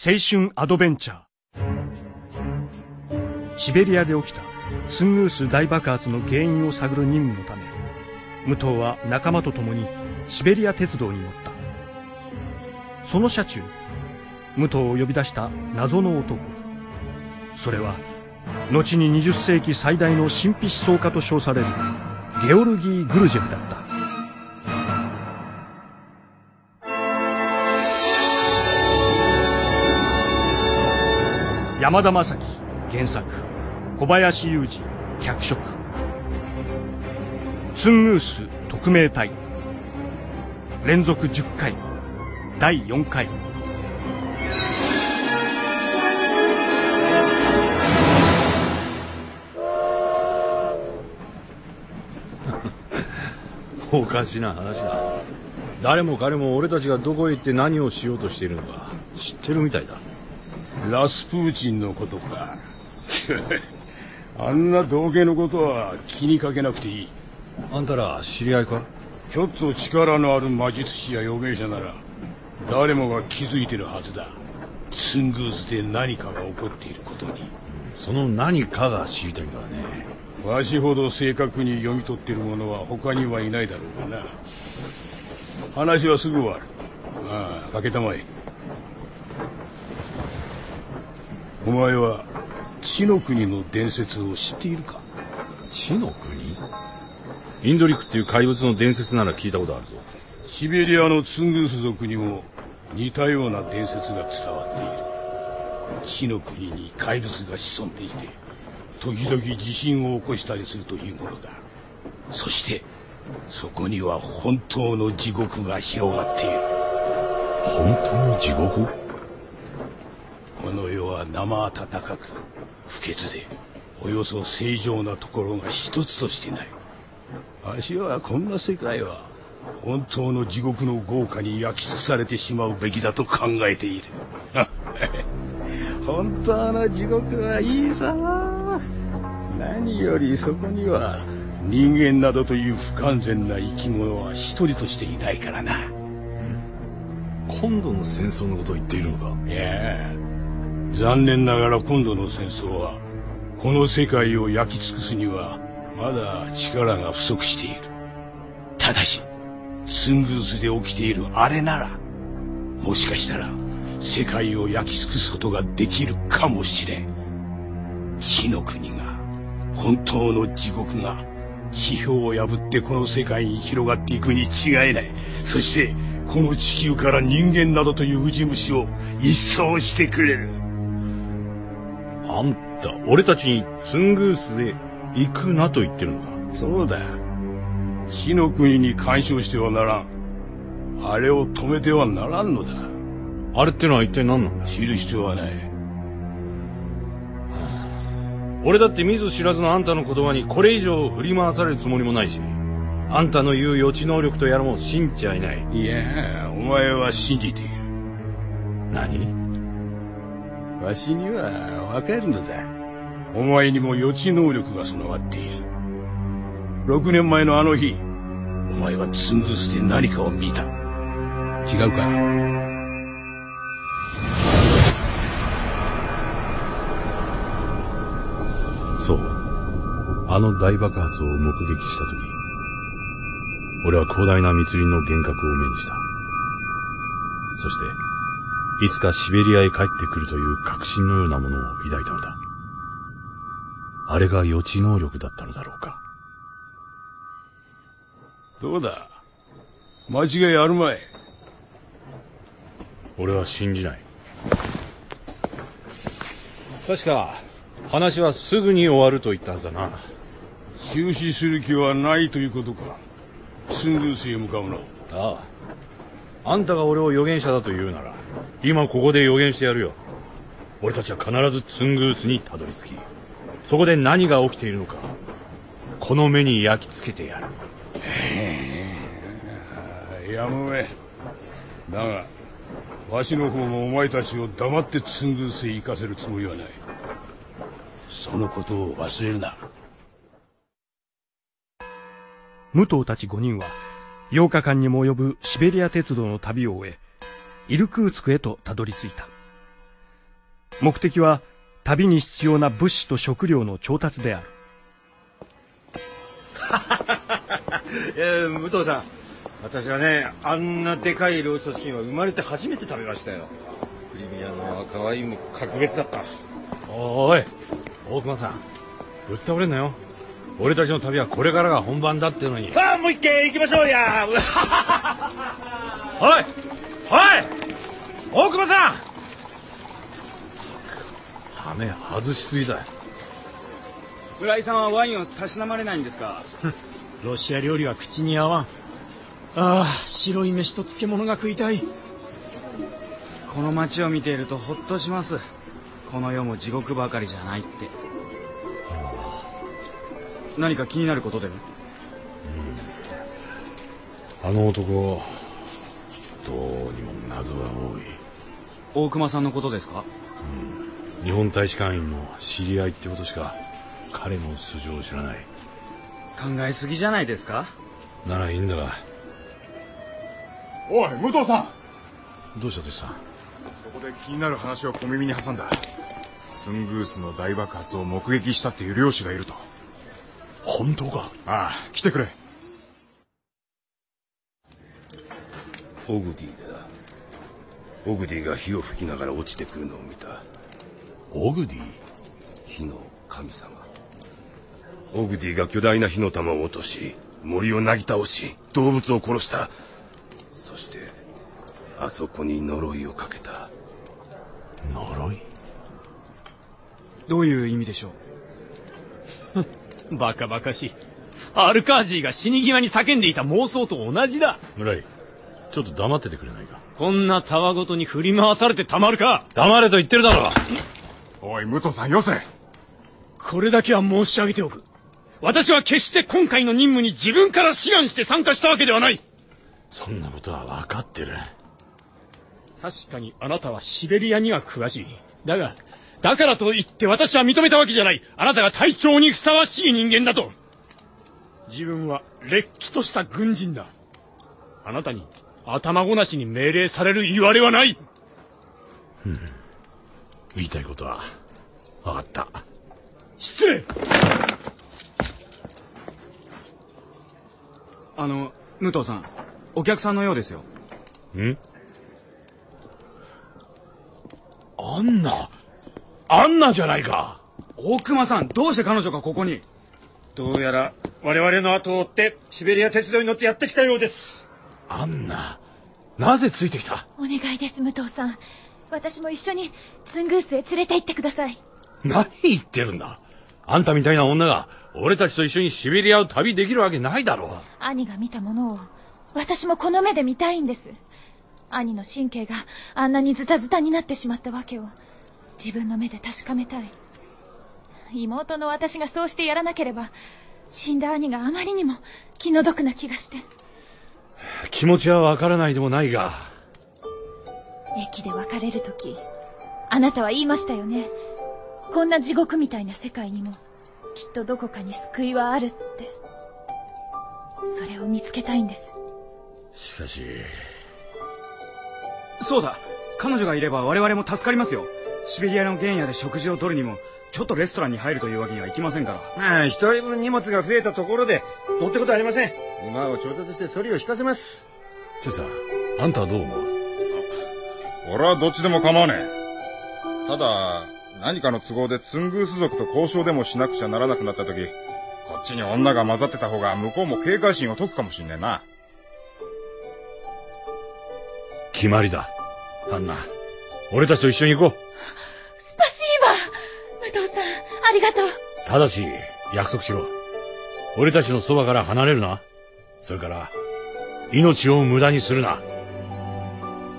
青春アドベンチャー。シベリアで起きたツングース大爆発の原因を探る任務のため武藤は仲間と共にシベリア鉄道に乗った。その車中武藤を呼び出した謎の男。それは後に20世紀最大の神秘思想家と称されるゲオルギー・グルジェフだった。山田正樹原作。小林雄二脚色。ツングース特命隊。連続10回。第4回。おかしな話だ。誰も彼も俺たちがどこへ行って何をしようとしているのか知ってるみたいだ。ラスプーチンのことか。あんな道芸のことは気にかけなくていい。あんたら知り合いか？ちょっと力のある魔術師や預言者なら誰もが気づいてるはずだ。ツングースで何かが起こっていることに。その何かが知りたいんだね。わしほど正確に読み取っている者は他にはいないだろうがな。話はすぐ終わる。ああかけたまえお前は地の国の伝説を知っているか？地の国？インドリクっていう怪物の伝説なら聞いたことあるぞ。シベリアのツングース族にも似たような伝説が伝わっている。地の国に怪物が潜んでいて時々地震を起こしたりするというものだ。そしてそこには本当の地獄が広がっている。本当の地獄？この世は生温かく不潔でおよそ正常なところが一つとしてない。わしはこんな世界は本当の地獄の豪華に焼き尽くされてしまうべきだと考えている。本当の地獄はいいさ。何よりそこには人間などという不完全な生き物は一人としていないからな。今度の戦争のことを言っているのか？いや残念ながら今度の戦争はこの世界を焼き尽くすにはまだ力が不足している。ただしツングースで起きているあれならもしかしたら世界を焼き尽くすことができるかもしれん地の国が本当の地獄が地表を破ってこの世界に広がっていくに違いない。そしてこの地球から人間などというウジ虫を一掃してくれる。あんた俺たちにツングースで行くなと言ってるのか？そうだ地の国に干渉してはならん。あれを止めてはならんのだ。あれってのは一体何なんだ？知る必要はない。俺だって見ず知らずのあんたの言葉にこれ以上振り回されるつもりもないし。あんたの言う予知能力とやらも信じちゃいない。いやお前は信じている。何？わしにはわかるのだ。お前にも予知能力が備わっている。6年前のあの日お前はツングースで何かを見た。違うか？そう。あの大爆発を目撃した時俺は広大な密林の幻覚を目にした。そしていつかシベリアへ帰ってくるという確信のようなものを抱いたのだ。あれが予知能力だったのだろうか。どうだ？間違いあるまい。俺は信じない。確か話はすぐに終わると言ったはずだな。中止する気はないということか。ツングースへ向かうの。あああんたが俺を預言者だと言うなら今ここで予言してやるよ。俺たちは必ずツングースにたどり着きそこで何が起きているのかこの目に焼き付けてやる。やむめだがわしの方もお前たちを黙ってツングースへ行かせるつもりはない。そのことを忘れるな。武藤たち5人は8日間にも及ぶシベリア鉄道の旅を終えイルクーツクへとたどり着いた。目的は旅に必要な物資と食料の調達である。えー、武藤さん。私はねあんなでかいローストチキンは生まれて初めて食べましたよ。クリミアの赤ワインも格別だった。おい大熊さん。ぶっ倒れんなよ俺たちの旅はこれからが本番だってのに。さあもう一軒行きましょうや。おいおい大熊さん。ため外しすぎだ村井さんはワインをたしなまれないんですか？ロシア料理は口に合わん。ああ白い飯と漬物が食いたい。この街を見ているとほっとします。この世も地獄ばかりじゃないって何か気になることでも？あの男どうにも謎が多い。大熊さんのことですか？日本大使館員の知り合いってことしか彼の素性を知らない。考えすぎじゃないですか？ならいいんだが。おい武藤さん。どうした弟子さん？そこで気になる話を小耳に挟んだ。スングースの大爆発を目撃したっていう漁師がいると本当か？ああ。来てくれ。オグディだ。オグディが火を吹きながら落ちてくるのを見た。オグディ火の神様。オグディが巨大な火の玉を落とし森をなぎ倒し動物を殺した。そしてあそこに呪いをかけた。呪い？どういう意味でしょう？バカバカしい。アルカージーが死に際に叫んでいた妄想と同じだ。村井ちょっと黙っててくれないか？こんなたわごとに振り回されてたまるか。黙れと言ってるだろおい武藤さんよせ。これだけは申し上げておく。私は決して今回の任務に自分から志願して参加したわけではない。そんなことは分かってる。確かにあなたはシベリアには詳しい。だがだからといって私は認めたわけじゃない。あなたが隊長にふさわしい人間だと。自分はれっきとした軍人だ。あなたに頭ごなしに命令される言われはない。言いたいことは分かった。失礼。あの武藤さんお客さんのようですよ。ん？アンナアンナじゃないか。大熊さんどうして彼女がここに？どうやら我々の後を追ってシベリア鉄道に乗ってやってきたようです。アンナなぜついてきた？お願いです武藤さん。私も一緒にツングースへ連れて行ってください。何言ってるんだ？あんたみたいな女が俺たちと一緒にシベリアを旅できるわけないだろう。兄が見たものを私もこの目で見たいんです。兄の神経があんなにズタズタになってしまったわけを自分の目で確かめたい。妹の私がそうしてやらなければ死んだ兄があまりにも気の毒な気がして。気持ちはわからないでもないが。駅で別れる時あなたは言いましたよね。こんな地獄みたいな世界にもきっとどこかに救いはあるって。それを見つけたいんです。しかし。そうだ。彼女がいれば我々も助かりますよシベリアの原野で食事を取るにもちょっとレストランに入るというわけにはいきませんから。まあ一人分荷物が増えたところでどうってことありません。馬を調達してソリを引かせます。チェさんあんたはどう思う？俺はどっちでも構わねえ。ただ何かの都合でツングース族と交渉でもしなくちゃならなくなった時こっちに女が混ざってた方が向こうも警戒心を解くかもしんねえな。決まりだアンナ俺たちと一緒に行こう。スパシーバ。武藤さんありがとう。ただし約束しろ。俺たちのそばから離れるな。それから命を無駄にするな。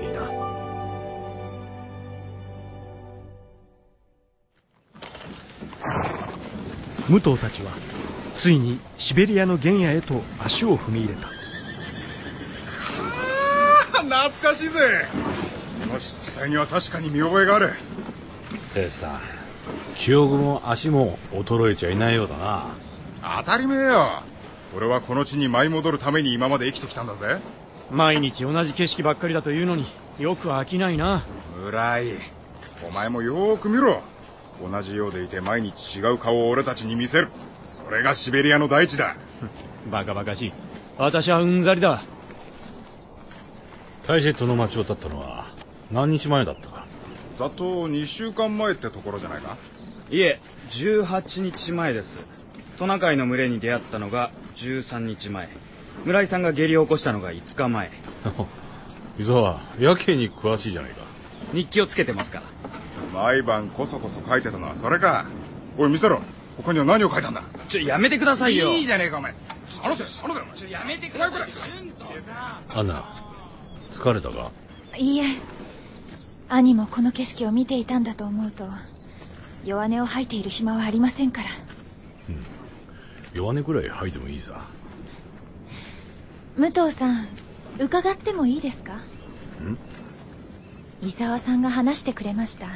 いいな。武藤たちはついにシベリアの原野へと足を踏み入れた。懐かしいぜ。この湿地帯には確かに見覚えがある。テスさん記憶も足も衰えちゃいないようだな。当たり前よ。俺はこの地に舞い戻るために今まで生きてきたんだぜ。毎日同じ景色ばっかりだというのによく飽きないな。村井お前もよーく見ろ。同じようでいて毎日違う顔を俺たちに見せる。それがシベリアの大地だ。バカバカしい。私はうんざりだ。タイジェットの町を立ったのは何日前だったか。ざっと2週間前ってところじゃないか？いえ18日前です。トナカイの群れに出会ったのが13日前。村井さんが下痢を起こしたのが5日前。伊沢やけに詳しいじゃないか。日記をつけてますから。毎晩こそこそ書いてたのはそれか。おい見せろ。他には何を書いたんだ？ちょやめてくださいよ。いいじゃねえかお前。話せ話せお前。ちょやめてくださいお前こアンナ疲れたか？いいえ兄もこの景色を見ていたんだと思うと弱音を吐いている暇はありませんから。弱音くらい吐いてもいいさ。武藤さん伺ってもいいですか？ん？伊沢さんが話してくれました。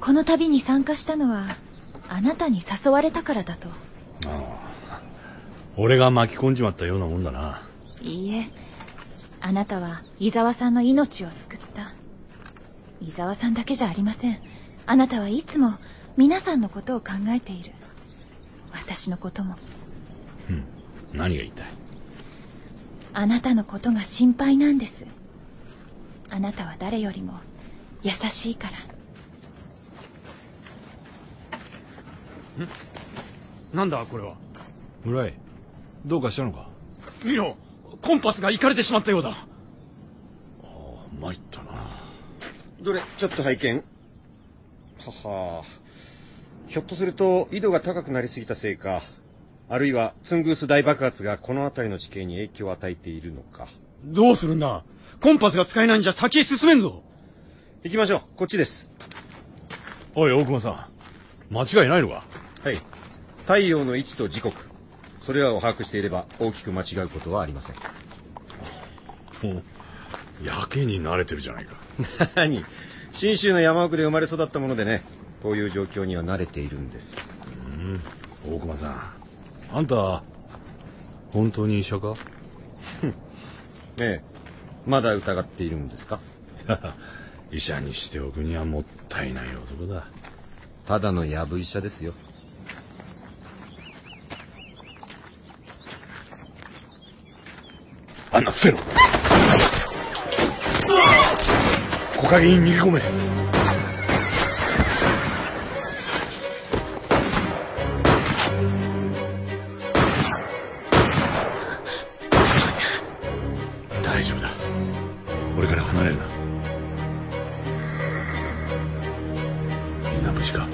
この旅に参加したのはあなたに誘われたからだと。ああ。俺が巻き込んじまったようなもんだな。いいえ。あなたは伊沢さんの命を救った伊沢さんだけじゃありません。あなたはいつも皆さんのことを考えている。私のことも。うん。何が言いたい？あなたのことが心配なんです。あなたは誰よりも優しいから。なんだこれは？村井どうかしたのか？見ろコンパスがいかれてしまったようだ。ああ参ったなどれ？ちょっと拝見。はは。ひょっとすると緯度が高くなりすぎたせいかあるいはツングース大爆発がこの辺りの地形に影響を与えているのか。どうするんだ？コンパスが使えないんじゃ先へ進めんぞ。行きましょう。こっちです。おい大熊さん。間違いないのか？はい。太陽の位置と時刻。それらを把握していれば大きく間違うことはありませんやけに慣れてるじゃないか。何？信州の山奥で生まれ育ったものでねこういう状況には慣れているんです。うん。大熊さんあんた本当に医者か？ええ。まだ疑っているんですか？医者にしておくにはもったいない男だ。ただのやぶ医者ですよ。あんな伏せろ木陰に逃げ込め。大丈夫だ。俺から離れるな。みんな無事か？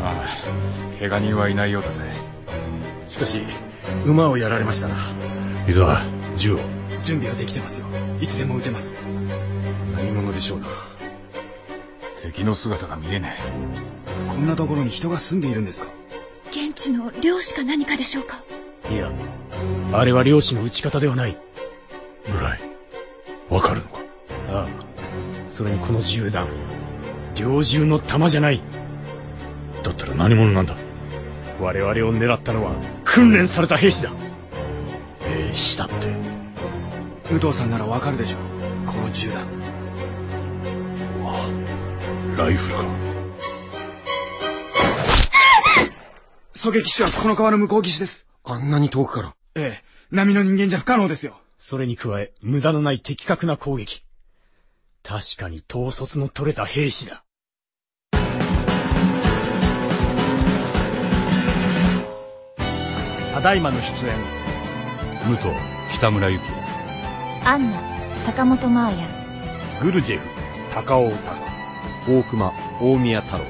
ああ怪我人はいないようだぜ。しかし馬をやられましたな。伊沢銃を？準備はできてますよ。いつでも撃てますでしょうな敵の姿が見えねこんなところに人が住んでいるんですか。現地の漁師か何かでしょうか。いやあれは漁師の撃ち方ではない。村井わかるのか？ああそれにこの銃弾猟銃の弾じゃない。だったら何者なんだ？我々を狙ったのは訓練された兵士だ。兵士だって。武藤さんならわかるでしょう。この銃弾ライフルか狙撃手はこの川の向こう岸です。あんなに遠くから。ええ。波の人間じゃ不可能ですよ。それに加え無駄のない的確な攻撃。確かに統率の取れた兵士だ。ただいまの出演。武藤北村幸アンナ坂本真綾グルジェフ高尾歌大熊大宮太郎。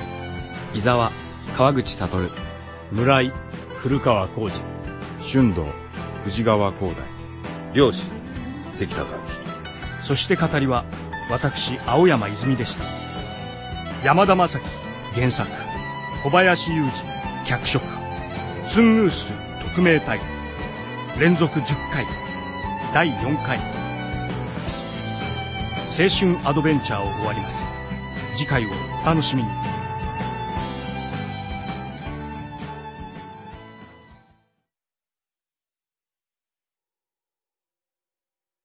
伊沢川口悟。村井古川浩二え春道藤川光大。漁師関高明。そして語りは私青山泉でした。山田正樹原作。小林雄二脚色。ツングース特命隊。連続10回第4回。青春アドベンチャーを終わります次回をお楽しみに。